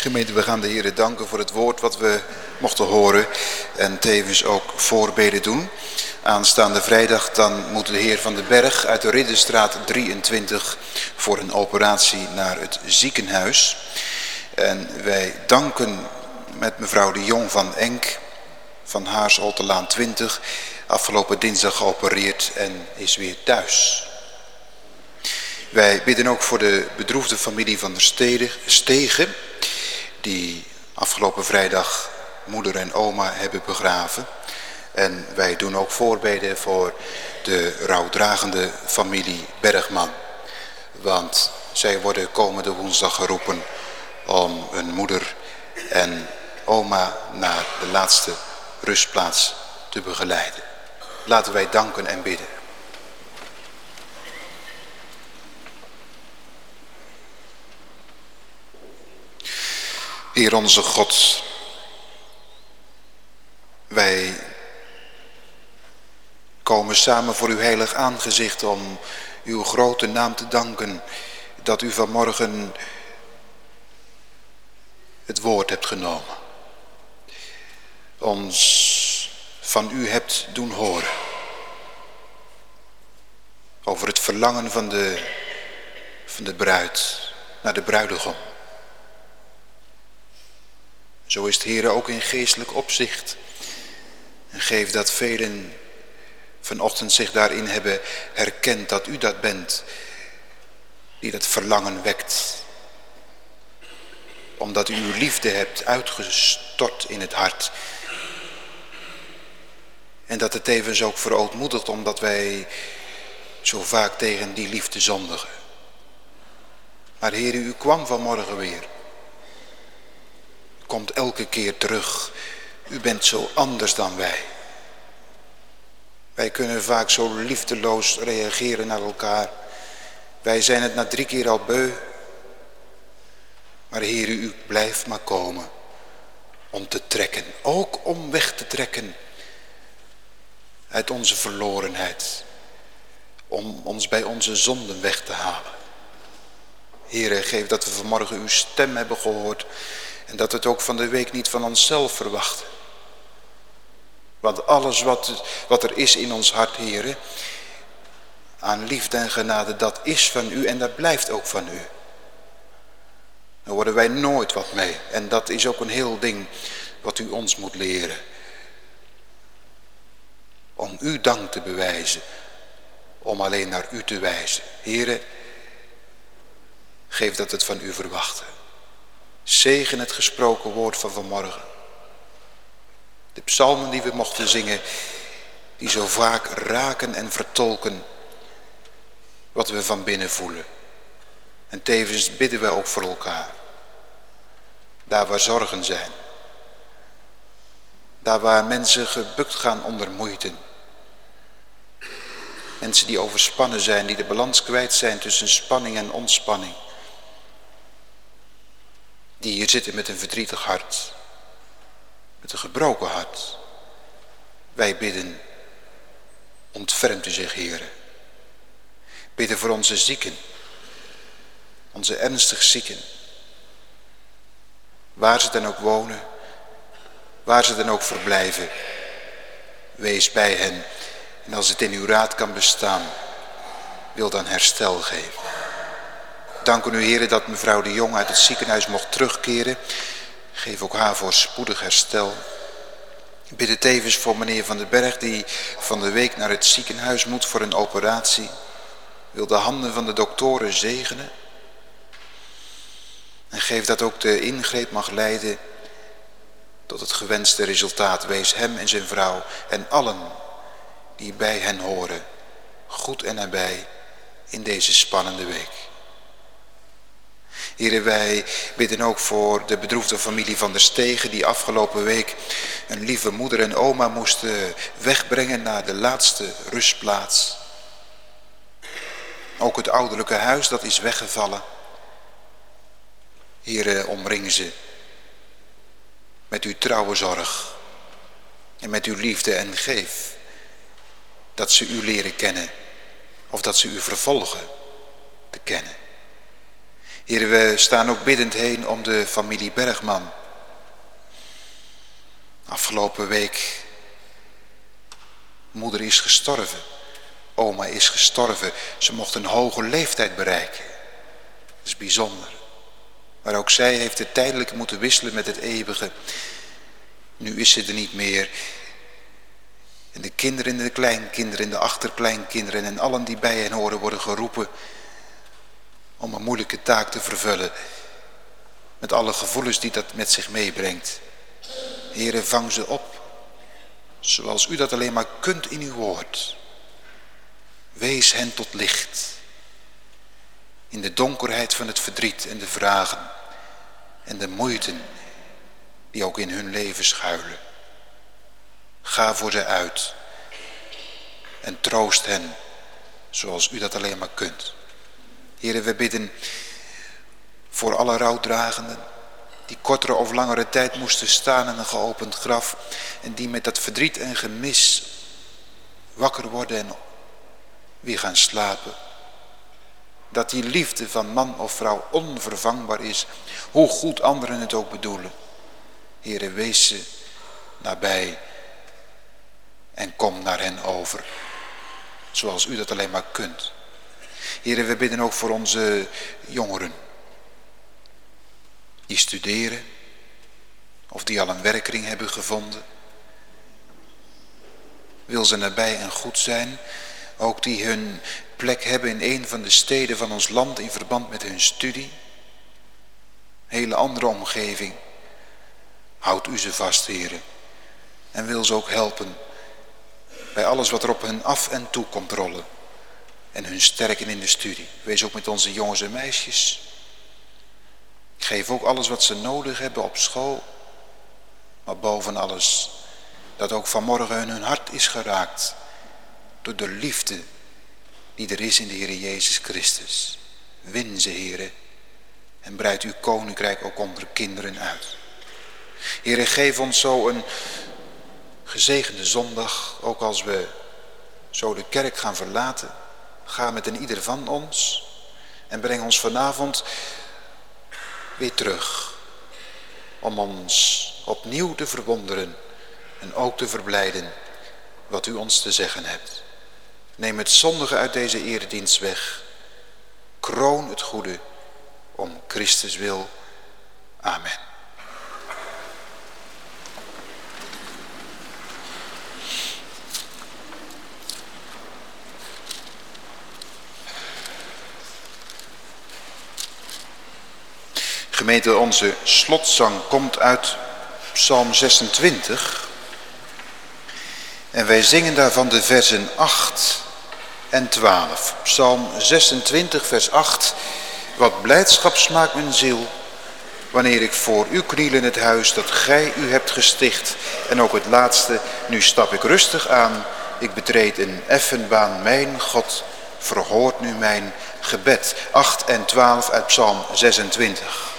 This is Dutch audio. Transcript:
Gemeente, we gaan de Heer danken voor het woord wat we mochten horen en tevens ook voorbeden doen. Aanstaande vrijdag dan moet de Heer van den Berg uit de Ridderstraat 23 voor een operatie naar het ziekenhuis. En wij danken met mevrouw de Jong van Enk van Haars Oltelaan 20, afgelopen dinsdag geopereerd en is weer thuis. Wij bidden ook voor de bedroefde familie van der Stegen die afgelopen vrijdag moeder en oma hebben begraven. En wij doen ook voorbeden voor de rouwdragende familie Bergman. Want zij worden komende woensdag geroepen om hun moeder en oma naar de laatste rustplaats te begeleiden. Laten wij danken en bidden. Heer onze God, wij komen samen voor uw heilig aangezicht om uw grote naam te danken dat u vanmorgen het woord hebt genomen. Ons van u hebt doen horen. Over het verlangen van de, van de bruid naar de bruidegom. Zo is het ook in geestelijk opzicht. En geef dat velen vanochtend zich daarin hebben herkend dat u dat bent. Die dat verlangen wekt. Omdat u uw liefde hebt uitgestort in het hart. En dat het tevens ook verootmoedigt omdat wij zo vaak tegen die liefde zondigen. Maar Heer, u kwam vanmorgen weer komt elke keer terug. U bent zo anders dan wij. Wij kunnen vaak zo liefdeloos reageren naar elkaar. Wij zijn het na drie keer al beu. Maar Heer, u blijft maar komen om te trekken. Ook om weg te trekken uit onze verlorenheid. Om ons bij onze zonden weg te halen. Heer, geef dat we vanmorgen uw stem hebben gehoord en dat het ook van de week niet van onszelf verwachten. Want alles wat, wat er is in ons hart, heren, aan liefde en genade, dat is van u en dat blijft ook van u. Daar worden wij nooit wat mee. En dat is ook een heel ding wat u ons moet leren. Om u dank te bewijzen. Om alleen naar u te wijzen. Heren, geef dat het van u verwachten. Zegen het gesproken woord van vanmorgen. De psalmen die we mochten zingen, die zo vaak raken en vertolken wat we van binnen voelen. En tevens bidden we ook voor elkaar. Daar waar zorgen zijn. Daar waar mensen gebukt gaan onder moeite. Mensen die overspannen zijn, die de balans kwijt zijn tussen spanning en ontspanning die hier zitten met een verdrietig hart, met een gebroken hart. Wij bidden, ontfermt u zich, heren. Bidden voor onze zieken, onze ernstig zieken. Waar ze dan ook wonen, waar ze dan ook verblijven. Wees bij hen en als het in uw raad kan bestaan, wil dan herstel geven danken u heren dat mevrouw de Jong uit het ziekenhuis mocht terugkeren. Geef ook haar voor spoedig herstel. Ik bid het tevens voor meneer Van den Berg die van de week naar het ziekenhuis moet voor een operatie. Wil de handen van de doktoren zegenen. En geef dat ook de ingreep mag leiden tot het gewenste resultaat. Wees hem en zijn vrouw en allen die bij hen horen goed en nabij in deze spannende week. Heren, wij bidden ook voor de bedroefde familie van der Stegen die afgelopen week een lieve moeder en oma moesten wegbrengen naar de laatste rustplaats. Ook het ouderlijke huis, dat is weggevallen. Heren, omring ze met uw trouwe zorg en met uw liefde en geef dat ze u leren kennen of dat ze u vervolgen te kennen. Heer, we staan ook biddend heen om de familie Bergman. Afgelopen week, moeder is gestorven. Oma is gestorven. Ze mocht een hoge leeftijd bereiken. Dat is bijzonder. Maar ook zij heeft het tijdelijk moeten wisselen met het eeuwige. Nu is ze er niet meer. En de kinderen en de kleinkinderen en de achterkleinkinderen en allen die bij hen horen worden geroepen om een moeilijke taak te vervullen. Met alle gevoelens die dat met zich meebrengt. Heren, vang ze op. Zoals u dat alleen maar kunt in uw woord. Wees hen tot licht. In de donkerheid van het verdriet en de vragen. En de moeiten die ook in hun leven schuilen. Ga voor ze uit. En troost hen zoals u dat alleen maar kunt. Heren, we bidden voor alle rouwdragenden die kortere of langere tijd moesten staan in een geopend graf en die met dat verdriet en gemis wakker worden en weer gaan slapen. Dat die liefde van man of vrouw onvervangbaar is, hoe goed anderen het ook bedoelen. Heren, wees ze nabij en kom naar hen over, zoals u dat alleen maar kunt. Heren, we bidden ook voor onze jongeren. Die studeren. Of die al een werkring hebben gevonden. Wil ze nabij en goed zijn. Ook die hun plek hebben in een van de steden van ons land in verband met hun studie. Hele andere omgeving. Houd u ze vast, heren. En wil ze ook helpen bij alles wat er op hen af en toe komt rollen en hun sterken in de studie. Wees ook met onze jongens en meisjes. Geef ook alles wat ze nodig hebben op school. Maar boven alles, dat ook vanmorgen hun hart is geraakt door de liefde die er is in de Heer Jezus Christus. Win ze, Heere, en breid uw koninkrijk ook onder kinderen uit. Heere, geef ons zo een gezegende zondag, ook als we zo de kerk gaan verlaten. Ga met een ieder van ons en breng ons vanavond weer terug. Om ons opnieuw te verwonderen en ook te verblijden wat u ons te zeggen hebt. Neem het zondige uit deze eredienst weg. Kroon het goede om Christus wil. Amen. Gemeente, onze slotzang komt uit Psalm 26. En wij zingen daarvan de versen 8 en 12. Psalm 26, vers 8. Wat blijdschap smaakt mijn ziel, wanneer ik voor u kniel in het huis dat gij u hebt gesticht. En ook het laatste, nu stap ik rustig aan, ik betreed een effenbaan, mijn God, verhoort nu mijn gebed. 8 en 12 uit Psalm 26.